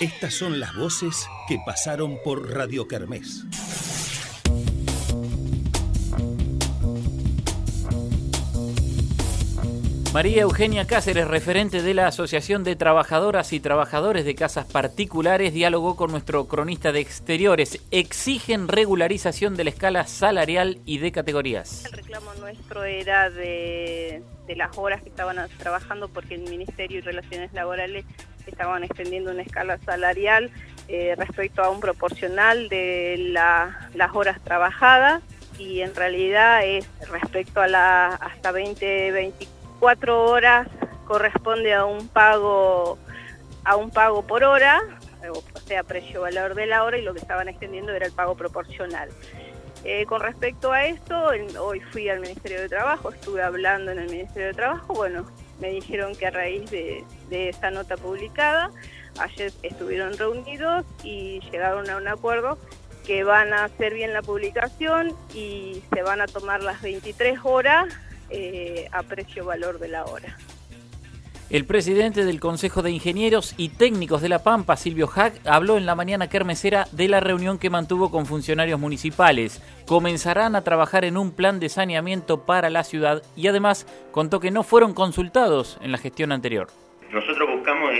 Estas son las voces que pasaron por Radio Kermés. María Eugenia Cáceres, referente de la Asociación de Trabajadoras y Trabajadores de Casas Particulares, dialogó con nuestro cronista de exteriores. Exigen regularización de la escala salarial y de categorías. El reclamo nuestro era de, las horas que estaban trabajando porque el Ministerio de Relaciones Laborales estaban extendiendo una escala salarial eh, respecto a un proporcional de las horas trabajadas y en realidad es respecto a la hasta 2024 cuatro horas corresponde a un pago a un pago por hora, o sea, precio valor de la hora, y lo que estaban extendiendo era el pago proporcional. Eh, con respecto a esto, hoy fui al Ministerio de Trabajo, estuve hablando en el Ministerio de Trabajo, bueno, me dijeron que a raíz de, de esa nota publicada, ayer estuvieron reunidos y llegaron a un acuerdo que van a hacer bien la publicación y se van a tomar las 23 horas eh, a precio-valor de la hora. El presidente del Consejo de Ingenieros y Técnicos de La Pampa, Silvio Hack, habló en la mañana kermesera de la reunión que mantuvo con funcionarios municipales. Comenzarán a trabajar en un plan de saneamiento para la ciudad y además contó que no fueron consultados en la gestión anterior. Nosotros buscamos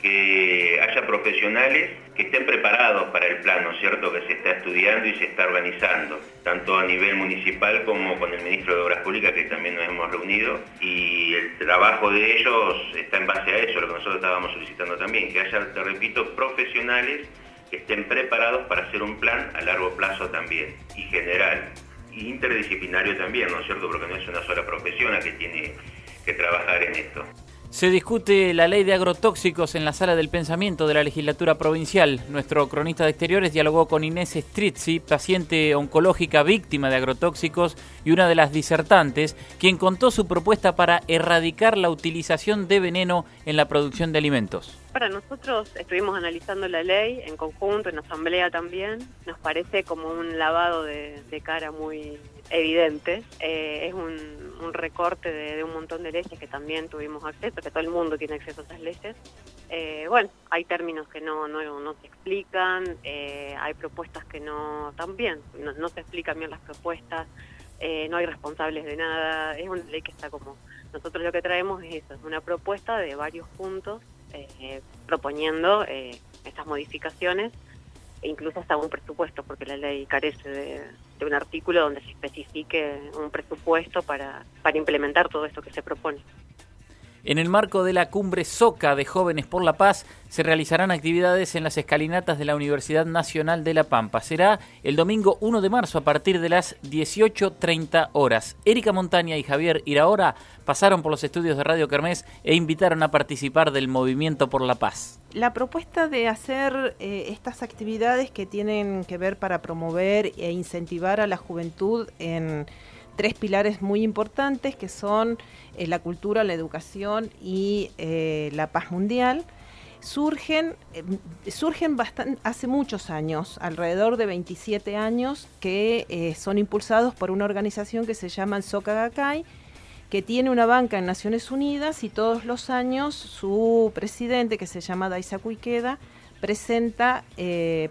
que haya profesionales que estén preparados para el plano, ¿cierto?, que se está estudiando y se está organizando, tanto a nivel municipal como con el ministro de Obras Públicas, que también nos hemos reunido, y el trabajo de ellos está en base a eso, lo que nosotros estábamos solicitando también, que haya, te repito, profesionales que estén preparados para hacer un plan a largo plazo también, y general, y interdisciplinario también, ¿no es cierto?, porque no es una sola profesión la que tiene que trabajar en esto. Se discute la ley de agrotóxicos en la sala del pensamiento de la legislatura provincial. Nuestro cronista de exteriores dialogó con Inés Strizzi, paciente oncológica víctima de agrotóxicos y una de las disertantes, quien contó su propuesta para erradicar la utilización de veneno en la producción de alimentos. Para nosotros estuvimos analizando la ley en conjunto, en asamblea también. Nos parece como un lavado de, cara muy evidente. Eh, es un, recorte de, un montón de leyes que también tuvimos acceso, que todo el mundo tiene acceso a esas leyes. Eh, bueno, hay términos que no, no, no se explican, eh, hay propuestas que no, también, no, se explican bien las propuestas, no hay responsables de nada, es una ley que está como, nosotros lo que traemos es eso, es una propuesta de varios puntos eh, proponiendo eh, estas modificaciones e incluso hasta un presupuesto, porque la ley carece de, un artículo donde se especifique un presupuesto para, para implementar todo esto que se propone. En el marco de la cumbre SOCA de Jóvenes por la Paz se realizarán actividades en las escalinatas de la Universidad Nacional de La Pampa. Será el domingo 1 de marzo a partir de las 18.30 horas. Erika Montaña y Javier Iraora pasaron por los estudios de Radio Kermés e invitaron a participar del Movimiento por la Paz. La propuesta de hacer eh, estas actividades que tienen que ver para promover e incentivar a la juventud en tres pilares muy importantes que son eh, la cultura, la educación y eh, la paz mundial. Surgen, eh, surgen hace muchos años, alrededor de 27 años, que son impulsados por una organización que se llama el Soka que tiene una banca en Naciones Unidas y todos los años su presidente, que se llama Daisa Cuiqueda, presenta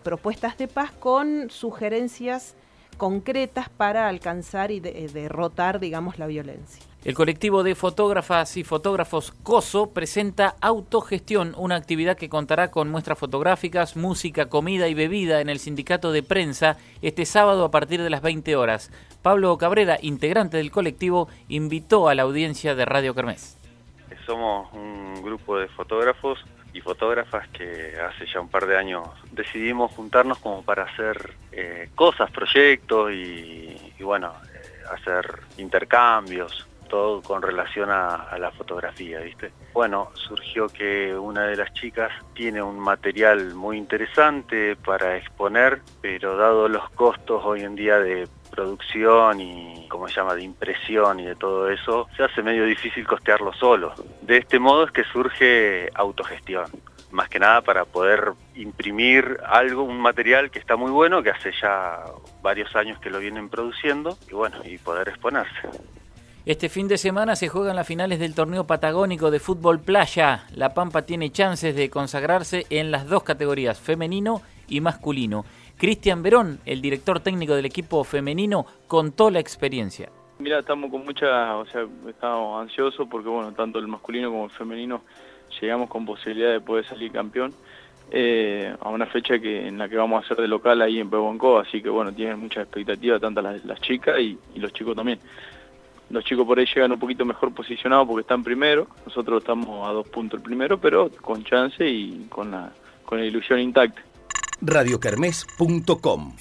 propuestas de paz con sugerencias concretas para alcanzar y derrotar, digamos, la violencia. El colectivo de fotógrafas y fotógrafos COSO presenta Autogestión, una actividad que contará con muestras fotográficas, música, comida y bebida en el sindicato de prensa este sábado a partir de las 20 horas. Pablo Cabrera, integrante del colectivo, invitó a la audiencia de Radio Kermés. Somos un grupo de fotógrafos y fotógrafas que hace ya un par de años decidimos juntarnos como para hacer eh, cosas, proyectos y, bueno, eh, hacer intercambios, todo con relación a, la fotografía, ¿viste? Bueno, surgió que una de las chicas tiene un material muy interesante para exponer, pero dado los costos hoy en día de producción y, como se llama?, de impresión y de todo eso, se hace medio difícil costearlo solo. De este modo es que surge autogestión, más que nada para poder imprimir algo, un material que está muy bueno, que hace ya varios años que lo vienen produciendo, y bueno, y poder exponerse. Este fin de semana se juegan las finales del torneo patagónico de fútbol playa. La Pampa tiene chances de consagrarse en las dos categorías, femenino y masculino. Cristian Verón, el director técnico del equipo femenino, contó la experiencia. Mira, estamos con mucha, o sea, estamos ansiosos porque bueno, tanto el masculino como el femenino llegamos con posibilidad de poder salir campeón eh, a una fecha que en la que vamos a hacer de local ahí en Pehuanco, así que bueno, tienen mucha expectativa tanto las, las chicas y los chicos también los chicos por ahí llegan un poquito mejor posicionados porque están primero, nosotros estamos a dos puntos el primero, pero con chance y con la, con la ilusión intacta. radiocarmes.com